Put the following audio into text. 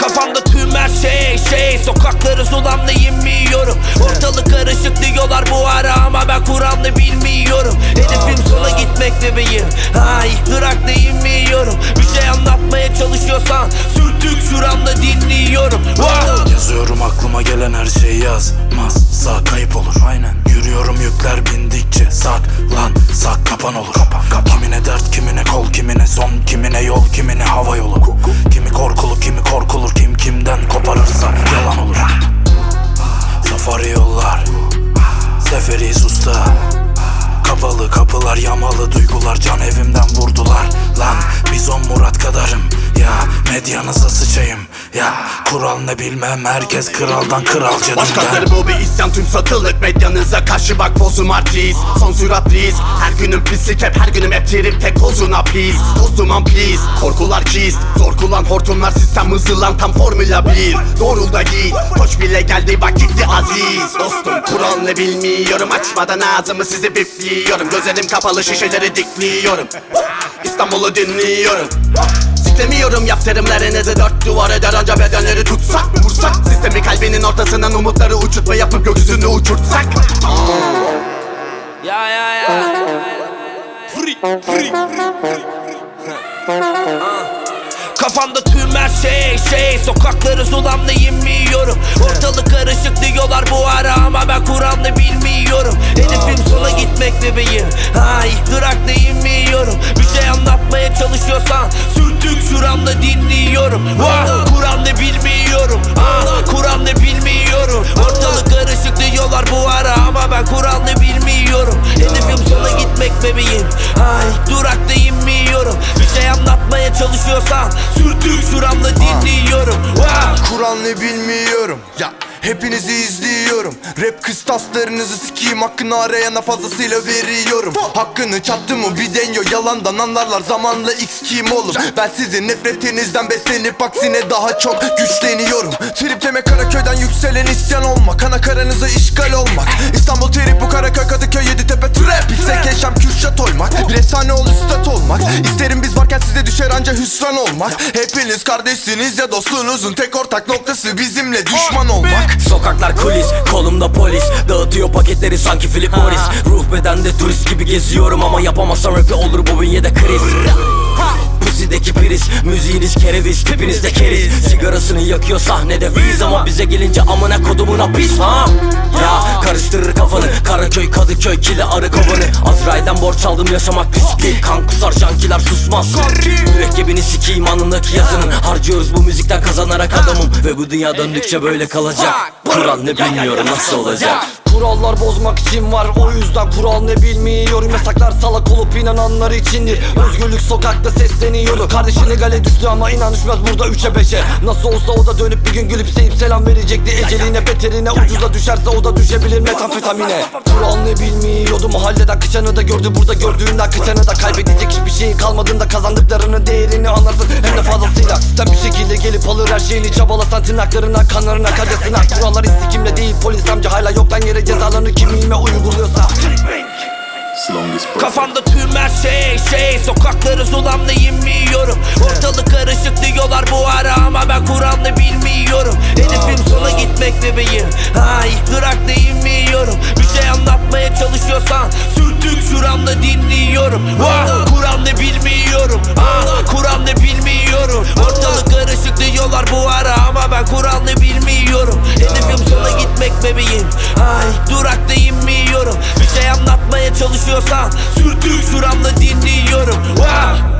Kafamda tüm her şey şey. Sokakları zulamda inmiyorum Ortalık karışık diyorlar bu ara Ama ben Kur'an'ı bilmiyorum. Hedefim sola gitmek bebeğim. Ha ilk durakta çalışıyorsan Sürtük şuramda dinliyorum. Wow. Yazıyorum aklıma gelen her şeyi yazmazsa kayıp olur. Aynen. Yürüyorum yükler bindikçe saklan sak kapan olur. Kimine dert kimine kol kimine son kimine yol kimine hava yolu. Kimi korkulu kimi korkulur. Kim kimden koparırsa yalan olur. Safari yollar Seferiyiz usta Kapalı kapılar yamalı duygular can evimden vurdular. Lan biz on Murat kadarım. Ya medyanıza sıçayım Kural ne bilmem. Herkes kraldan kralca Başkasları bu bir isyan tüm satılık medyanıza karşı bak bozum artist Son sürat please. Her günüm pislik hep her günüm hep trip. Tek pozuna please. Dostum am please. Korkular cheese Zor kullan hortumlar sistem hızlılan tam formüla bir Doğrulda git Koç bile geldi bak gitti aziz. Dostum kural ne bilmiyorum. Açmadan ağzımı sizi bipliyorum. Gözlerim kapalı şişeleri dikliyorum. İstanbul'u dinliyorum Siklemiyorum yaptırımlarınızı. Dört duvar eder anca bedenleri tutsak vursak? Sistemi kalbinin ortasından umutları uçurtma yapıp gökyüzünü uçurtsak Ya ya ya. Kafamda tüm her şey şey. Sokakları zulamda inmiyorum Ortalık karışık diyorlar bu ara Ama ben Kur'an'ı bilmiyorum. Hedefim gitmek bebeğim. Ha ilk durakta inmiyorum. Bir şey anlatmaya çalışıyorsan Sürtük şuramda dinliyorum. Kur'an'ı bilmiyorum bebeğim Ha ilk durakta inmiyorum Bir şey anlatmaya çalışıyorsan Sürtük şuramda dinliyorum. Wow. Kur'an ne bilmiyorum. Ya Hepinizi izliyorum. Rap kıstaslarınızı sikeyim Hakkını arayana fazlasıyla veriyorum. Hakkını çattı mı bir deniyor Yalandan anlarlar zamanla x kim oğlum? Ben sizin nefretinizden beslenip Aksine daha çok güçleniyorum. Tripleme Karaköy'den yükselen isyan olmak Ana karanıza işgal olmak. İstanbul trip bu Karaköy Kadıköy Yeditepe trap Bilsek yaşam Kürşat olmak Bir efsane ol üstad olmak. İsterim biz varken size düşer anca hüsran olmak. Hepiniz kardeşsiniz ya dostunuzun Tek ortak noktası bizimle düşman olmak. Sokaklar kulis, kolumda polis. Dağıtıyor paketleri sanki Philip Morris. Ruh bedende turist gibi geziyorum Ama yapamazsam rapi olur bu bünyede kriz Pusideki priz, müziğiniz kereviz Tipinizde keriz, sigarasını yakıyor sahnede Viz ama bize gelince amına kodumuna pis ha. Ya karıştırır kafanı Karaköy, Kadıköy, kile arı kovanı Azrail'den borç aldım yaşamak risk değil. Kan kusar jankiler susmaz. Mürekkebini sikeyim anındaki yazının Harcıyoruz bu müzikten kazanarak adamım. Ve bu dünya döndükçe böyle kalacak. Kural ne bilmiyorum nasıl olacak Kurallar bozmak için var o yüzden kural ne bilmiyorum. Yasaklar salak olup inananlar içindir. Özgürlük sokakta sesleniyordu. Kardeşine gale düştü ama inan düşmez burada üçe beşe. Nasıl olsa o da dönüp bir gün gülümseyip selam verecekti. Eceline beterine ucuza düşerse o da düşebilir metamfetamine. Kural ne bilmiyordu mahalleden kıçanı da gördü. Burada gördüğünden kıçanı da kaybedecek hiçbir şeyin kalmadığında Kazandıklarının değerini anlarsın. Hem de fazlasıyla Sistem bir şekilde gelip alır her şeyini çabalasan tırnaklarına kanlarına kacasına Kurallar istikimle değil polis amca hala yoktan yere cezalarını kimliğime uyguluyorsa. Kafamda tüm her şey şey. Sokakları zulamda inmiyorum Ortalık karışık diyorlar bu ara Ama ben Kur'an'ı bilmiyorum. Hedefim sola gitmek bebeğim. Ha ilk durakta inmiyorum Bir şey anlatmaya çalışıyorsan Sürtük şuramda dinliyorum. Wow, gitmek bebeğim. Ha ilk durakta inmiyorum Bir şey anlatmaya çalışıyorsan Sürtük şuramda dinliyorum. Wow.